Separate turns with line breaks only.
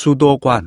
수도관